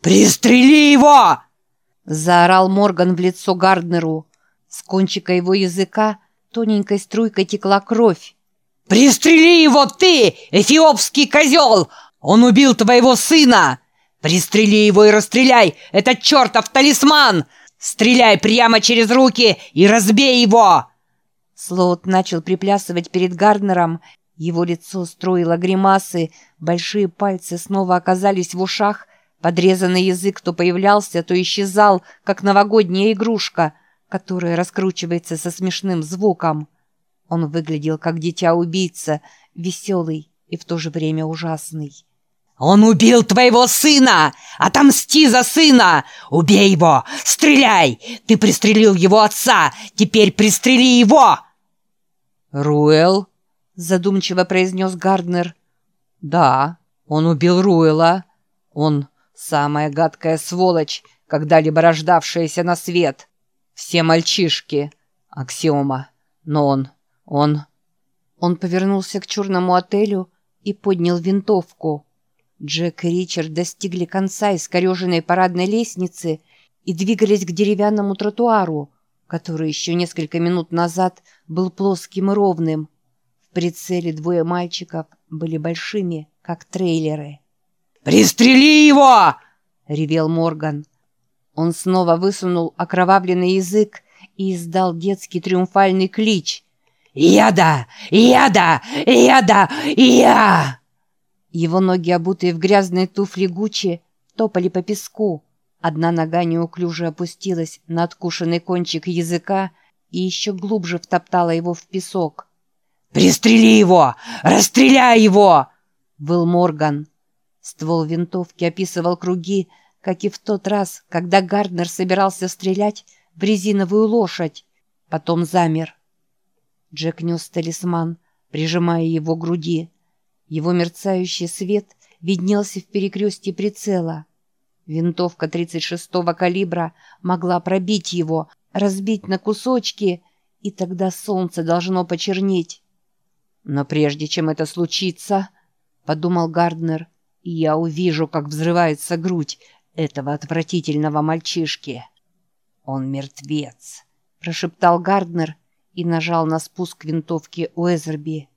«Пристрели его!» Заорал Морган в лицо Гарднеру. С кончика его языка тоненькой струйкой текла кровь. «Пристрели его ты, эфиопский козел! Он убил твоего сына! Пристрели его и расстреляй! Это чертов талисман! Стреляй прямо через руки и разбей его!» Слоут начал приплясывать перед Гарднером. Его лицо строило гримасы, большие пальцы снова оказались в ушах, подрезанный язык то появлялся, то исчезал, как новогодняя игрушка, которая раскручивается со смешным звуком. Он выглядел как дитя-убийца, веселый и в то же время ужасный. «Он убил твоего сына! Отомсти за сына! Убей его! Стреляй! Ты пристрелил его отца! Теперь пристрели его!» «Руэл?» — задумчиво произнес Гарднер. «Да, он убил Руэла. Он самая гадкая сволочь, когда-либо рождавшаяся на свет. Все мальчишки. Аксиома. Но он он... Он повернулся к черному отелю и поднял винтовку. Джек и Ричард достигли конца искореженной парадной лестницы и двигались к деревянному тротуару, который еще несколько минут назад был плоским и ровным. В прицеле двое мальчиков были большими, как трейлеры. «Пристрели его!» — ревел Морган. Он снова высунул окровавленный язык и издал детский триумфальный клич — «Яда! Яда! Яда! Я!» Его ноги, обутые в грязные туфли Гуччи, топали по песку. Одна нога неуклюже опустилась на откушенный кончик языка и еще глубже втоптала его в песок. «Пристрели его! Расстреляй его!» — был Морган. Ствол винтовки описывал круги, как и в тот раз, когда Гарднер собирался стрелять в резиновую лошадь. Потом замер. Джек нес талисман, прижимая его к груди. Его мерцающий свет виднелся в перекрестье прицела. Винтовка 36-го калибра могла пробить его, разбить на кусочки, и тогда солнце должно почернеть. «Но прежде чем это случится, — подумал Гарднер, — я увижу, как взрывается грудь этого отвратительного мальчишки». «Он мертвец», — прошептал Гарднер, — и нажал на спуск винтовки Уэзерби.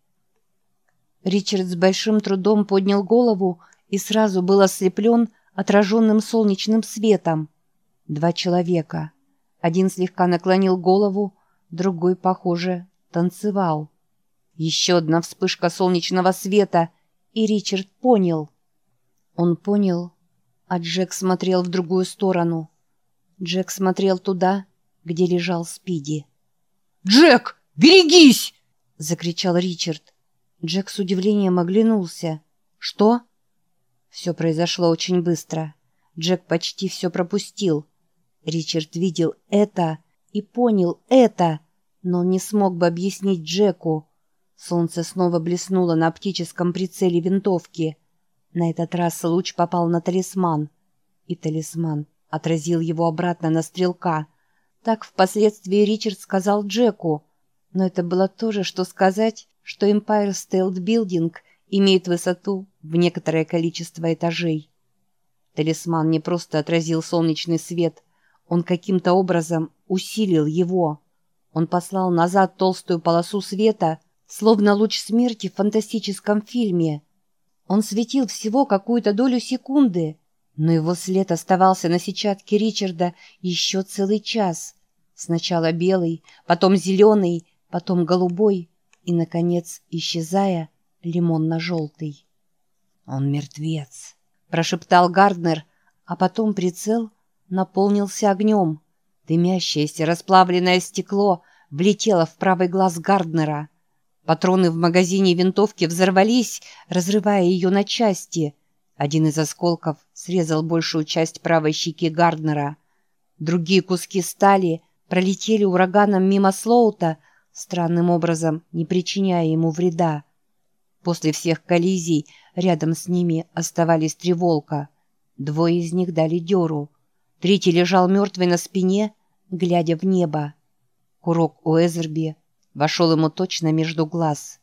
Ричард с большим трудом поднял голову и сразу был ослеплен отраженным солнечным светом. Два человека. Один слегка наклонил голову, другой, похоже, танцевал. Еще одна вспышка солнечного света, и Ричард понял. Он понял, а Джек смотрел в другую сторону. Джек смотрел туда, где лежал Спиди. «Джек, берегись!» — закричал Ричард. Джек с удивлением оглянулся. «Что?» Все произошло очень быстро. Джек почти все пропустил. Ричард видел это и понял это, но он не смог бы объяснить Джеку. Солнце снова блеснуло на оптическом прицеле винтовки. На этот раз луч попал на талисман, и талисман отразил его обратно на стрелка — так впоследствии Ричард сказал Джеку. Но это было то же, что сказать, что Empire State Building имеет высоту в некоторое количество этажей. Талисман не просто отразил солнечный свет, он каким-то образом усилил его. Он послал назад толстую полосу света, словно луч смерти в фантастическом фильме. Он светил всего какую-то долю секунды, но его след оставался на сетчатке Ричарда еще целый час. Сначала белый, потом зеленый, потом голубой и, наконец, исчезая, лимонно-желтый. «Он мертвец», — прошептал Гарднер, а потом прицел наполнился огнем. Дымящееся расплавленное стекло влетело в правый глаз Гарднера. Патроны в магазине винтовки взорвались, разрывая ее на части — один из осколков срезал большую часть правой щеки Гарднера. Другие куски стали пролетели ураганом мимо Слоута, странным образом не причиняя ему вреда. После всех коллизий рядом с ними оставались три волка. Двое из них дали дёру. Третий лежал мертвый на спине, глядя в небо. Курок у Эзерби вошел ему точно между глаз.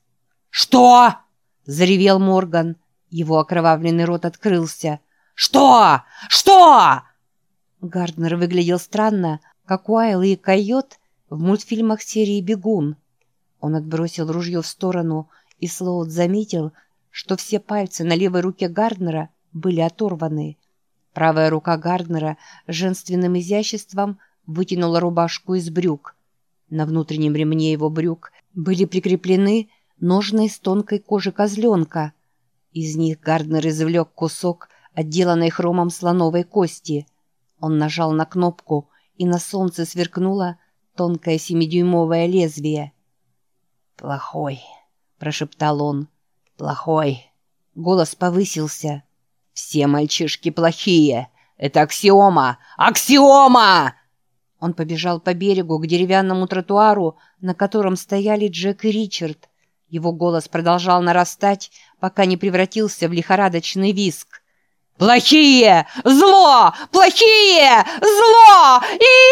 «Что?» — заревел Морган. Его окровавленный рот открылся. Что? Что?» Гарднер выглядел странно, как Уайл и Койот в мультфильмах серии «Бегун». Он отбросил ружье в сторону, и Слоуд заметил, что все пальцы на левой руке Гарднера были оторваны. Правая рука Гарднера женственным изяществом вытянула рубашку из брюк. На внутреннем ремне его брюк были прикреплены ножны из тонкой кожи козленка. Из них Гарднер извлек кусок, отделанной хромом слоновой кости. Он нажал на кнопку, и на солнце сверкнуло тонкое семидюймовое лезвие. «Плохой», — прошептал он. «Плохой». Голос повысился. «Все мальчишки плохие. Это аксиома! Аксиома!» Он побежал по берегу к деревянному тротуару, на котором стояли Джек и Ричард. Его голос продолжал нарастать, пока не превратился в лихорадочный виск. «Плохие! Зло! Плохие! Зло! и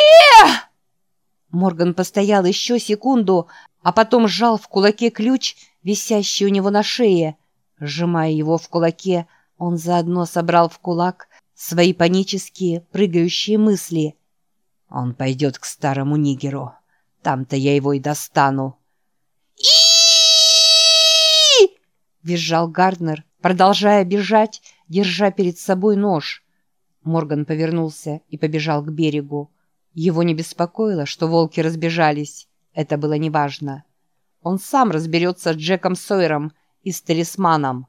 Морган постоял еще секунду, а потом сжал в кулаке ключ, висящий у него на шее. Сжимая его в кулаке, он заодно собрал в кулак свои панические, прыгающие мысли. «Он пойдет к старому нигеру. Там-то я его и достану». и визжал Гарднер, продолжая бежать, держа перед собой нож. Морган повернулся и побежал к берегу. Его не беспокоило, что волки разбежались. Это было неважно. Он сам разберется с Джеком Сойером и с талисманом.